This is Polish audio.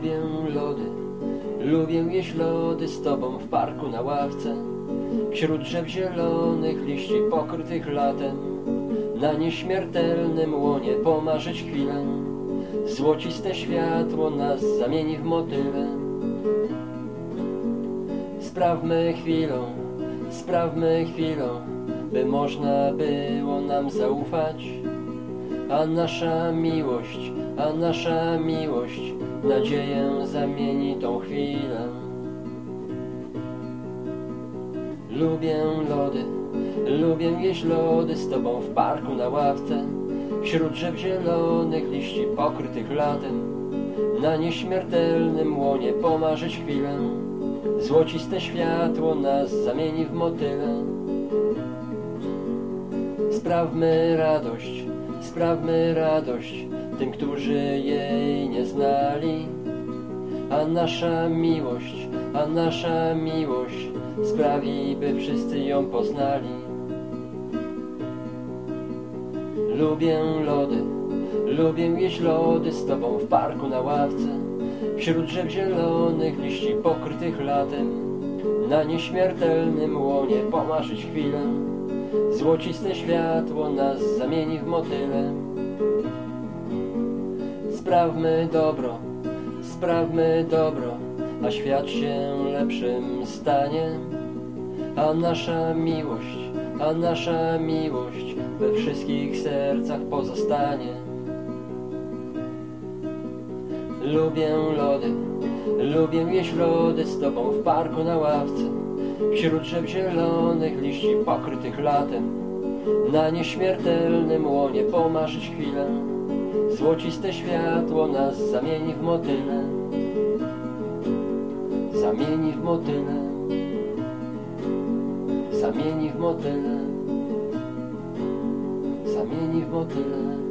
Lubię lody, lubię jeść lody z tobą w parku na ławce. Wśród drzew zielonych, liści pokrytych latem, na nieśmiertelnym łonie pomarzyć chwilę. Złociste światło nas zamieni w motyle. Sprawmy chwilą, sprawmy chwilą, by można było nam zaufać. A nasza miłość, a nasza miłość nadzieję zamieni tą chwilę. Lubię lody, lubię jeść lody z tobą w parku na ławce, wśród drzew zielonych, liści pokrytych latem, na nieśmiertelnym łonie pomarzyć chwilę. Złociste światło nas zamieni w motyle. Sprawmy radość, sprawmy radość tym, którzy jej nie znali. A nasza miłość, a nasza miłość sprawi, by wszyscy ją poznali. Lubię lody, lubię jeść lody z tobą w parku na ławce, wśród drzew zielonych, liści pokrytych latem, na nieśmiertelnym łonie pomarzyć chwilę. Złociste światło nas zamieni w motyle. Sprawmy dobro, sprawmy dobro, a świat się lepszym stanie. A nasza miłość, a nasza miłość we wszystkich sercach pozostanie. Lubię lody, lubię jeść lody z tobą w parku na ławce, wśród drzew zielonych, liści pokrytych latem, na nieśmiertelnym łonie pomarzyć chwilę. Złociste światło nas zamieni w motyle, zamieni w motyle, zamieni w motyle, zamieni w motyle.